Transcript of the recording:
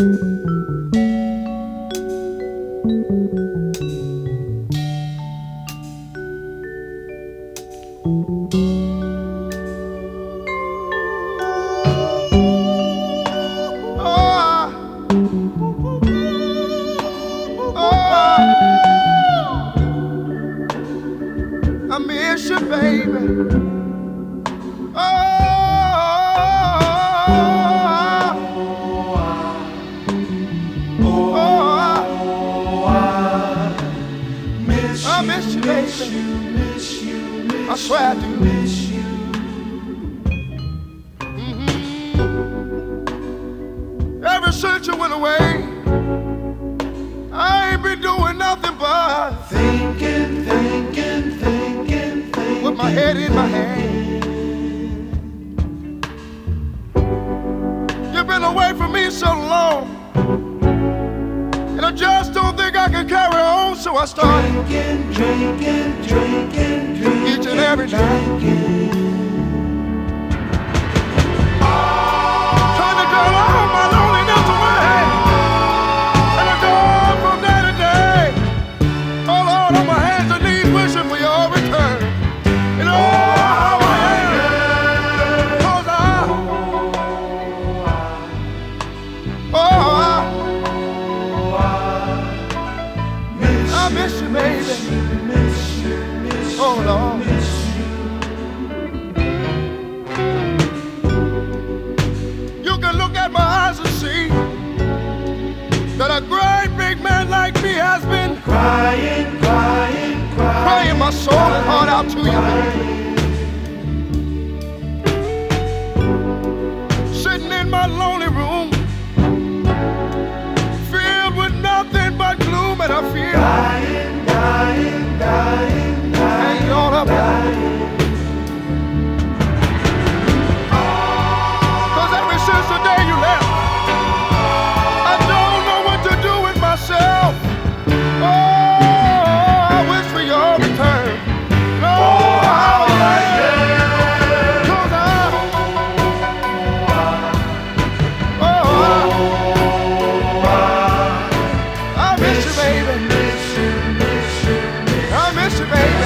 I miss you, baby. Oh, I miss you, baby. I swear I do. Mhm. Ever since you went away, I ain't been doing nothing but Thinking, thinking, thinking, thinking. with my head in my hand. You've been away from me so long, and I just don't think I can carry on, I started Drinking, drinking, drinking, drinking. each and every night. I, I miss you, baby. Oh Lord. You can look at my eyes and see that a great big man like me has been Crying, crying, crying. crying my soul and heart out to you, baby. today.